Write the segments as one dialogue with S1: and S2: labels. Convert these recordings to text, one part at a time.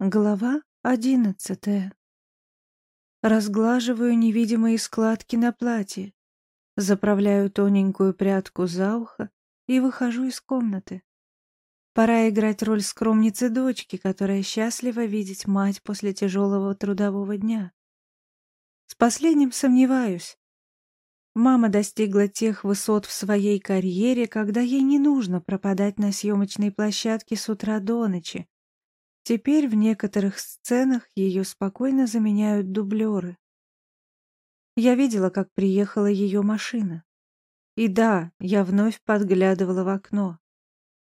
S1: Глава одиннадцатая. Разглаживаю невидимые складки на платье, заправляю тоненькую прядку за ухо и выхожу из комнаты. Пора играть роль скромницы дочки, которая счастлива видеть мать после тяжелого трудового дня. С последним сомневаюсь. Мама достигла тех высот в своей карьере, когда ей не нужно пропадать на съемочной площадке с утра до ночи, Теперь в некоторых сценах ее спокойно заменяют дублеры. Я видела, как приехала ее машина. И да, я вновь подглядывала в окно.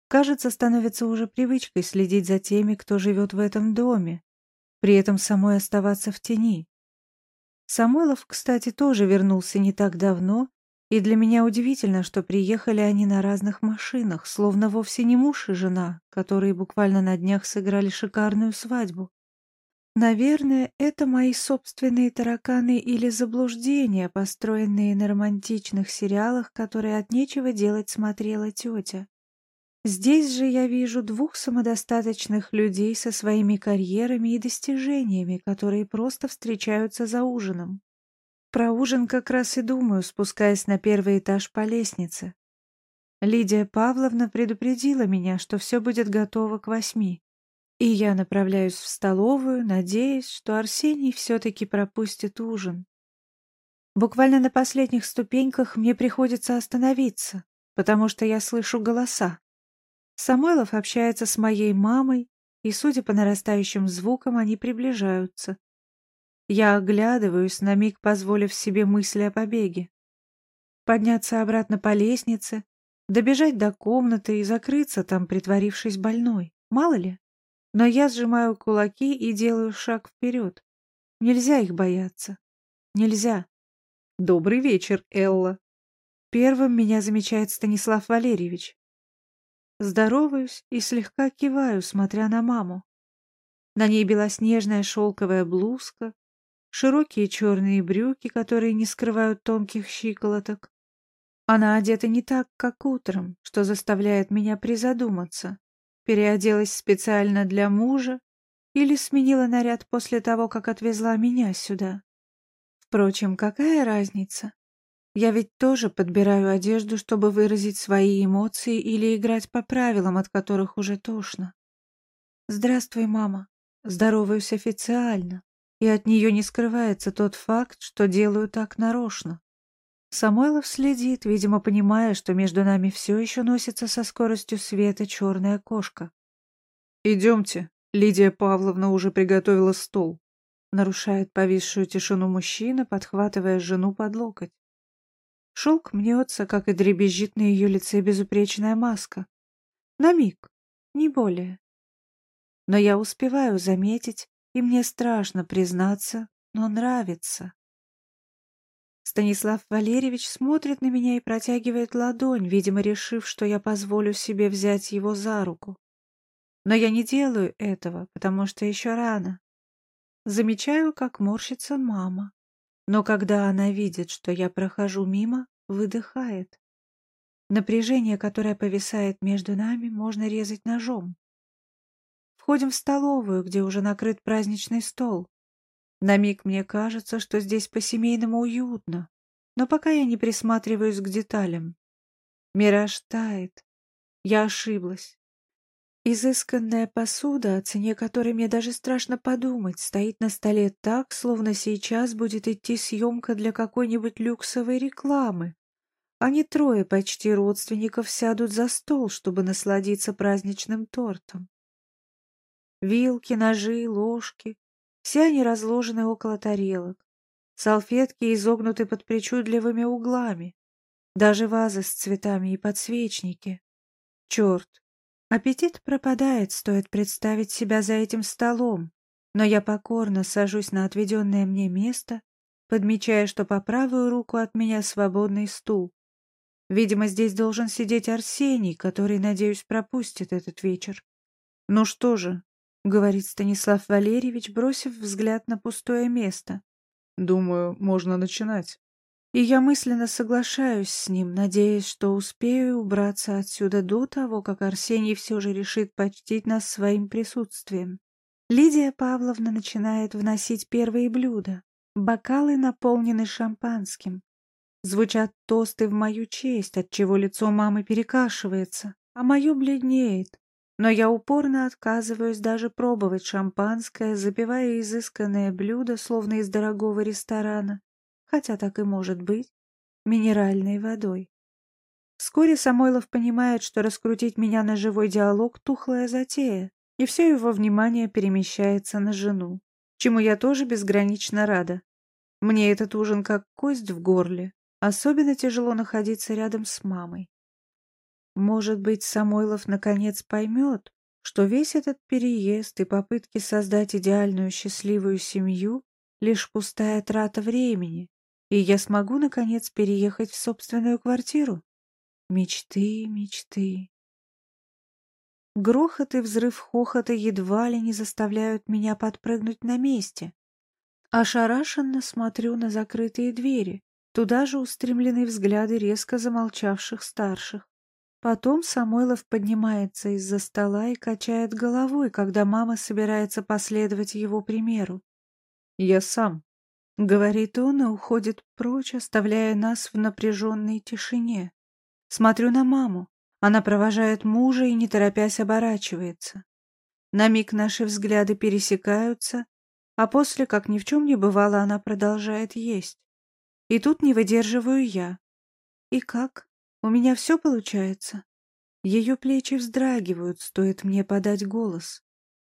S1: Кажется, становится уже привычкой следить за теми, кто живет в этом доме, при этом самой оставаться в тени. Самойлов, кстати, тоже вернулся не так давно и для меня удивительно, что приехали они на разных машинах, словно вовсе не муж и жена, которые буквально на днях сыграли шикарную свадьбу. Наверное, это мои собственные тараканы или заблуждения, построенные на романтичных сериалах, которые от нечего делать смотрела тетя. Здесь же я вижу двух самодостаточных людей со своими карьерами и достижениями, которые просто встречаются за ужином. Про ужин как раз и думаю, спускаясь на первый этаж по лестнице. Лидия Павловна предупредила меня, что все будет готово к восьми. И я направляюсь в столовую, надеясь, что Арсений все-таки пропустит ужин. Буквально на последних ступеньках мне приходится остановиться, потому что я слышу голоса. Самойлов общается с моей мамой, и, судя по нарастающим звукам, они приближаются. Я оглядываюсь, на миг позволив себе мысли о побеге. Подняться обратно по лестнице, добежать до комнаты и закрыться там, притворившись больной. Мало ли. Но я сжимаю кулаки и делаю шаг вперед. Нельзя их бояться. Нельзя. Добрый вечер, Элла. Первым меня замечает Станислав Валерьевич. Здороваюсь и слегка киваю, смотря на маму. На ней белоснежная шелковая блузка, широкие черные брюки, которые не скрывают тонких щиколоток. Она одета не так, как утром, что заставляет меня призадуматься. Переоделась специально для мужа или сменила наряд после того, как отвезла меня сюда. Впрочем, какая разница? Я ведь тоже подбираю одежду, чтобы выразить свои эмоции или играть по правилам, от которых уже тошно. Здравствуй, мама. Здороваюсь официально и от нее не скрывается тот факт, что делаю так нарочно. Самойлов следит, видимо, понимая, что между нами все еще носится со скоростью света черная кошка. «Идемте, Лидия Павловна уже приготовила стол», нарушает повисшую тишину мужчина, подхватывая жену под локоть. Шелк мнется, как и дребезжит на ее лице безупречная маска. На миг, не более. Но я успеваю заметить, и мне страшно признаться, но нравится. Станислав Валерьевич смотрит на меня и протягивает ладонь, видимо, решив, что я позволю себе взять его за руку. Но я не делаю этого, потому что еще рано. Замечаю, как морщится мама. Но когда она видит, что я прохожу мимо, выдыхает. Напряжение, которое повисает между нами, можно резать ножом. Входим в столовую, где уже накрыт праздничный стол. На миг мне кажется, что здесь по-семейному уютно, но пока я не присматриваюсь к деталям. Мираж тает. Я ошиблась. Изысканная посуда, о цене которой мне даже страшно подумать, стоит на столе так, словно сейчас будет идти съемка для какой-нибудь люксовой рекламы. Они трое почти родственников сядут за стол, чтобы насладиться праздничным тортом. Вилки, ножи, ложки. Все они разложены около тарелок. Салфетки изогнуты под причудливыми углами. Даже вазы с цветами и подсвечники. Черт, аппетит пропадает, стоит представить себя за этим столом. Но я покорно сажусь на отведенное мне место, подмечая, что по правую руку от меня свободный стул. Видимо, здесь должен сидеть Арсений, который, надеюсь, пропустит этот вечер. Ну что же, — говорит Станислав Валерьевич, бросив взгляд на пустое место. «Думаю, можно начинать». И я мысленно соглашаюсь с ним, надеясь, что успею убраться отсюда до того, как Арсений все же решит почтить нас своим присутствием. Лидия Павловна начинает вносить первые блюда. Бокалы наполнены шампанским. Звучат тосты в мою честь, отчего лицо мамы перекашивается, а мое бледнеет. Но я упорно отказываюсь даже пробовать шампанское, запивая изысканное блюдо, словно из дорогого ресторана, хотя так и может быть, минеральной водой. Вскоре Самойлов понимает, что раскрутить меня на живой диалог — тухлая затея, и все его внимание перемещается на жену, чему я тоже безгранично рада. Мне этот ужин как кость в горле, особенно тяжело находиться рядом с мамой. Может быть, Самойлов наконец поймет, что весь этот переезд и попытки создать идеальную счастливую семью — лишь пустая трата времени, и я смогу, наконец, переехать в собственную квартиру. Мечты, мечты. Грохот и взрыв хохота едва ли не заставляют меня подпрыгнуть на месте. Ошарашенно смотрю на закрытые двери. Туда же устремлены взгляды резко замолчавших старших. Потом Самойлов поднимается из-за стола и качает головой, когда мама собирается последовать его примеру. «Я сам», — говорит он и уходит прочь, оставляя нас в напряженной тишине. Смотрю на маму. Она провожает мужа и, не торопясь, оборачивается. На миг наши взгляды пересекаются, а после, как ни в чем не бывало, она продолжает есть. И тут не выдерживаю я. И как? У меня все получается? Ее плечи вздрагивают, стоит мне подать голос.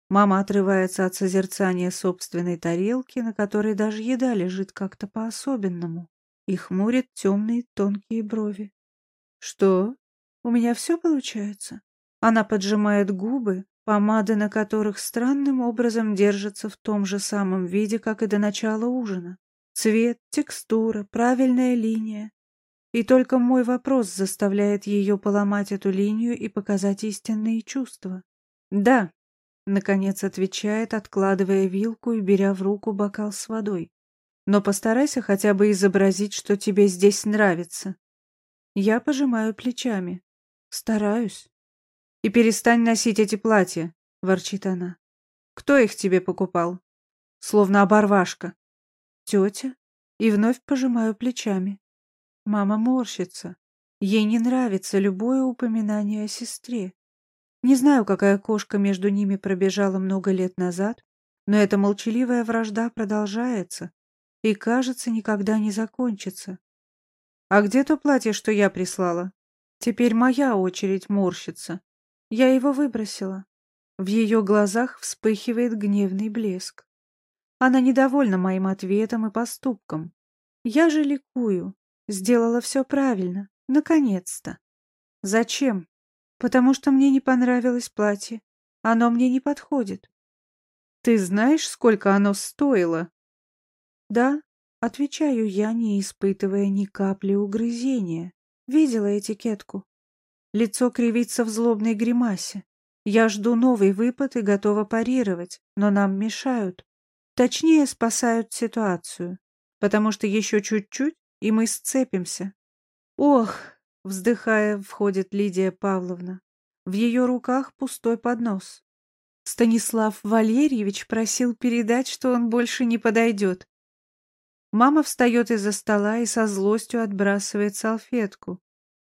S1: Мама отрывается от созерцания собственной тарелки, на которой даже еда лежит как-то по-особенному, и хмурит темные тонкие брови. «Что? У меня все получается?» Она поджимает губы, помады на которых странным образом держатся в том же самом виде, как и до начала ужина. Цвет, текстура, правильная линия. И только мой вопрос заставляет ее поломать эту линию и показать истинные чувства. «Да», — наконец отвечает, откладывая вилку и беря в руку бокал с водой. «Но постарайся хотя бы изобразить, что тебе здесь нравится. Я пожимаю плечами. Стараюсь. «И перестань носить эти платья», — ворчит она. «Кто их тебе покупал?» Словно оборвашка. «Тетя?» И вновь пожимаю плечами. Мама морщится. Ей не нравится любое упоминание о сестре. Не знаю, какая кошка между ними пробежала много лет назад, но эта молчаливая вражда продолжается и, кажется, никогда не закончится. «А где то платье, что я прислала?» Теперь моя очередь морщится. Я его выбросила. В ее глазах вспыхивает гневный блеск. Она недовольна моим ответом и поступком. Я же ликую. Сделала все правильно. Наконец-то. Зачем? Потому что мне не понравилось платье. Оно мне не подходит. Ты знаешь, сколько оно стоило? Да, Отвечаю я, не испытывая ни капли угрызения. Видела этикетку. Лицо кривится в злобной гримасе. Я жду новый выпад и готова парировать, но нам мешают. Точнее, спасают ситуацию. Потому что еще чуть-чуть, и мы сцепимся. Ох, вздыхая, входит Лидия Павловна. В ее руках пустой поднос. Станислав Валерьевич просил передать, что он больше не подойдет. Мама встает из-за стола и со злостью отбрасывает салфетку.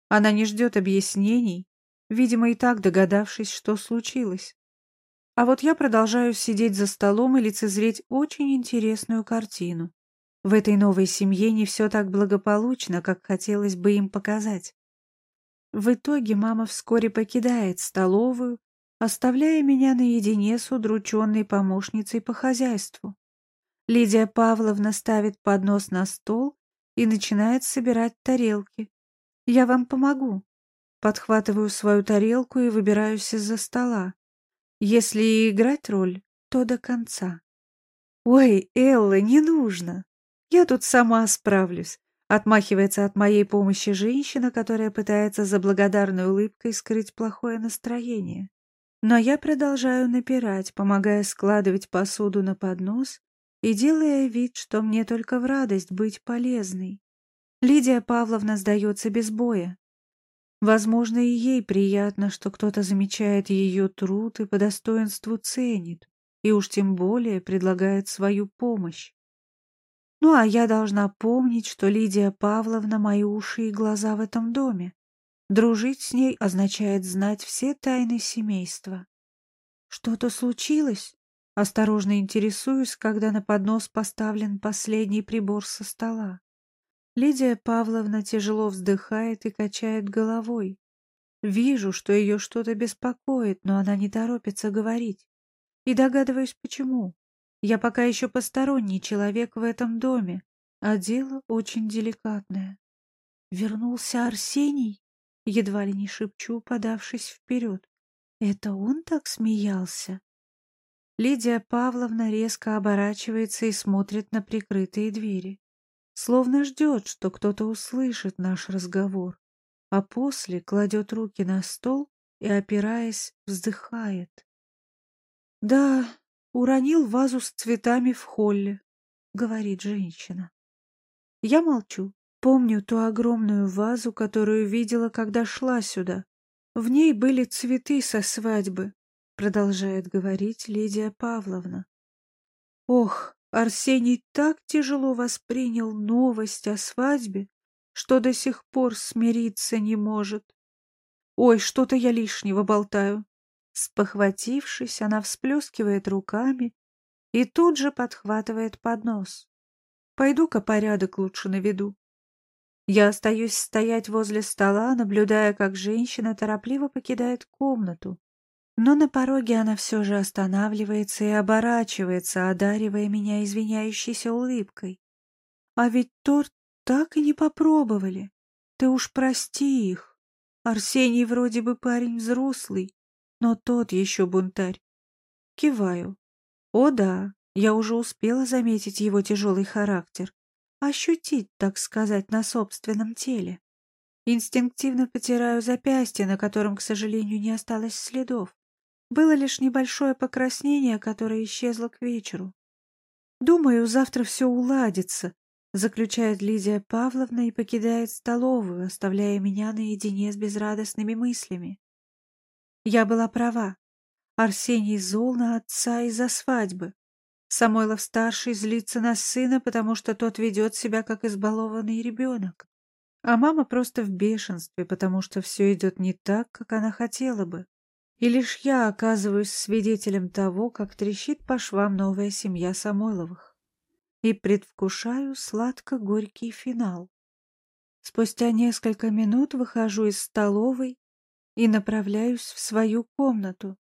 S1: Она не ждет объяснений, видимо, и так догадавшись, что случилось. А вот я продолжаю сидеть за столом и лицезреть очень интересную картину. В этой новой семье не все так благополучно, как хотелось бы им показать. В итоге мама вскоре покидает столовую, оставляя меня наедине с удрученной помощницей по хозяйству. Лидия Павловна ставит поднос на стол и начинает собирать тарелки. «Я вам помогу». Подхватываю свою тарелку и выбираюсь из-за стола. Если и играть роль, то до конца. «Ой, Элла, не нужно. Я тут сама справлюсь», — отмахивается от моей помощи женщина, которая пытается за благодарной улыбкой скрыть плохое настроение. Но я продолжаю напирать, помогая складывать посуду на поднос и делая вид, что мне только в радость быть полезной. Лидия Павловна сдается без боя. Возможно, и ей приятно, что кто-то замечает ее труд и по достоинству ценит. и уж тем более предлагает свою помощь. Ну, а я должна помнить, что Лидия Павловна — мои уши и глаза в этом доме. Дружить с ней означает знать все тайны семейства. Что-то случилось? Осторожно интересуюсь, когда на поднос поставлен последний прибор со стола. Лидия Павловна тяжело вздыхает и качает головой. Вижу, что ее что-то беспокоит, но она не торопится говорить. И догадываюсь, почему. Я пока еще посторонний человек в этом доме, а дело очень деликатное. Вернулся Арсений? Едва ли не шепчу, подавшись вперед. Это он так смеялся? Лидия Павловна резко оборачивается и смотрит на прикрытые двери. Словно ждет, что кто-то услышит наш разговор, а после кладет руки на стол и, опираясь, вздыхает. Да, уронил вазу с цветами в холле, говорит женщина. Я молчу. Помню ту огромную вазу, которую видела, когда шла сюда. В ней были цветы со свадьбы, продолжает говорить Лидия Павловна. Ох, Арсений так тяжело воспринял новость о свадьбе, что до сих пор смириться не может. Ой, что-то я лишнего болтаю. Спохватившись, она всплескивает руками и тут же подхватывает поднос. Пойду-ка порядок лучше наведу. Я остаюсь стоять возле стола, наблюдая, как женщина торопливо покидает комнату. Но на пороге она все же останавливается и оборачивается, одаривая меня извиняющейся улыбкой. А ведь торт так и не попробовали. Ты уж прости их. Арсений вроде бы парень взрослый, но тот еще бунтарь. Киваю. О да, я уже успела заметить его тяжелый характер, ощутить, так сказать, на собственном теле. Инстинктивно потираю запястье, на котором, к сожалению, не осталось следов. Было лишь небольшое покраснение, которое исчезло к вечеру. «Думаю, завтра все уладится», — заключает Лидия Павловна и покидает столовую, оставляя меня наедине с безрадостными мыслями. Я была права. Арсений зол на отца из-за свадьбы. Самойлов-старший злится на сына, потому что тот ведет себя как избалованный ребенок. А мама просто в бешенстве, потому что все идет не так, как она хотела бы. И лишь я оказываюсь свидетелем того, как трещит по швам новая семья Самойловых. И предвкушаю сладко-горький финал. Спустя несколько минут выхожу из столовой и направляюсь в свою комнату.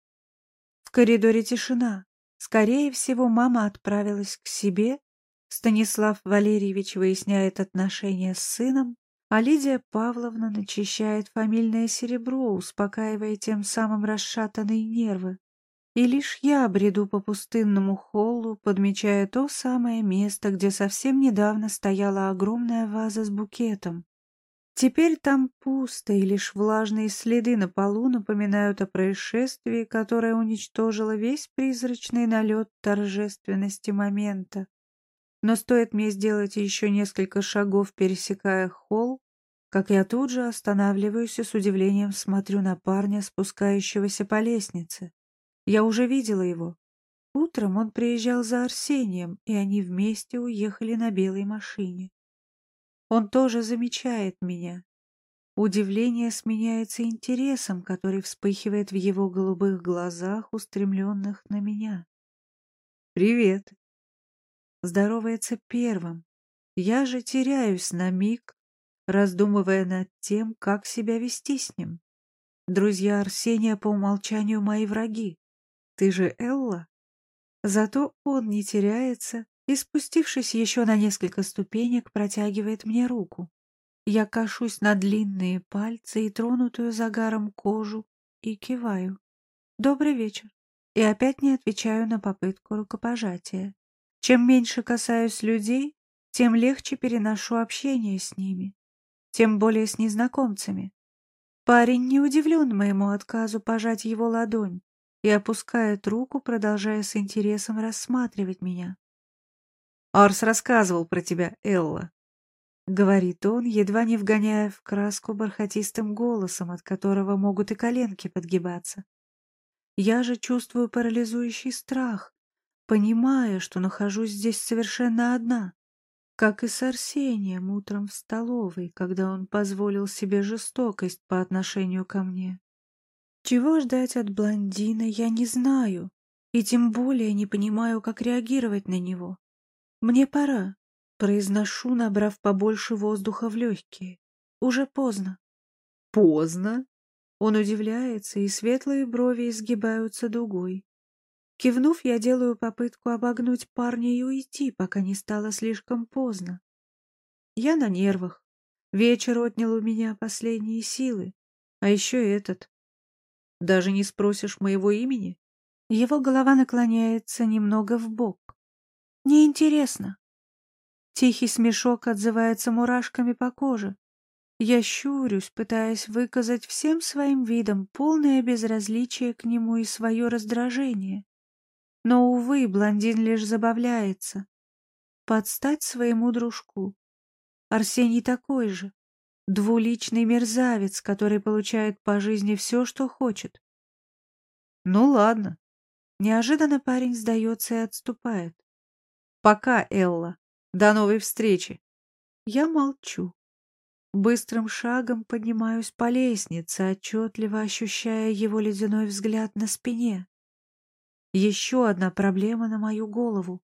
S1: В коридоре тишина. Скорее всего, мама отправилась к себе. Станислав Валерьевич выясняет отношения с сыном, а Лидия Павловна начищает фамильное серебро, успокаивая тем самым расшатанные нервы. И лишь я бреду по пустынному холлу, подмечая то самое место, где совсем недавно стояла огромная ваза с букетом. Теперь там пусто, и лишь влажные следы на полу напоминают о происшествии, которое уничтожило весь призрачный налет торжественности момента. Но стоит мне сделать еще несколько шагов, пересекая холл, как я тут же останавливаюсь и с удивлением смотрю на парня, спускающегося по лестнице. Я уже видела его. Утром он приезжал за Арсением, и они вместе уехали на белой машине. Он тоже замечает меня. Удивление сменяется интересом, который вспыхивает в его голубых глазах, устремленных на меня. «Привет!» Здоровается первым. Я же теряюсь на миг, раздумывая над тем, как себя вести с ним. Друзья Арсения по умолчанию мои враги. Ты же Элла? Зато он не теряется и, спустившись еще на несколько ступенек, протягивает мне руку. Я кашусь на длинные пальцы и тронутую загаром кожу и киваю. «Добрый вечер». И опять не отвечаю на попытку рукопожатия. Чем меньше касаюсь людей, тем легче переношу общение с ними, тем более с незнакомцами. Парень не удивлен моему отказу пожать его ладонь и опускает руку, продолжая с интересом рассматривать меня. Арс рассказывал про тебя, Элла. Говорит он, едва не вгоняя в краску бархатистым голосом, от которого могут и коленки подгибаться. Я же чувствую парализующий страх, понимая, что нахожусь здесь совершенно одна, как и с Арсением утром в столовой, когда он позволил себе жестокость по отношению ко мне. Чего ждать от блондина, я не знаю, и тем более не понимаю, как реагировать на него. Мне пора, произношу, набрав побольше воздуха в легкие. Уже поздно. Поздно? Он удивляется, и светлые брови изгибаются дугой. Кивнув, я делаю попытку обогнуть парня и уйти, пока не стало слишком поздно. Я на нервах. Вечер отнял у меня последние силы. А еще этот. Даже не спросишь моего имени? Его голова наклоняется немного в бок. Неинтересно. Тихий смешок отзывается мурашками по коже. Я щурюсь, пытаясь выказать всем своим видом полное безразличие к нему и свое раздражение. Но, увы, блондин лишь забавляется. Подстать своему дружку. Арсений такой же. Двуличный мерзавец, который получает по жизни все, что хочет. Ну ладно. Неожиданно парень сдается и отступает. Пока, Элла. До новой встречи. Я молчу. Быстрым шагом поднимаюсь по лестнице, отчетливо ощущая его ледяной взгляд на спине. Еще одна проблема на мою голову.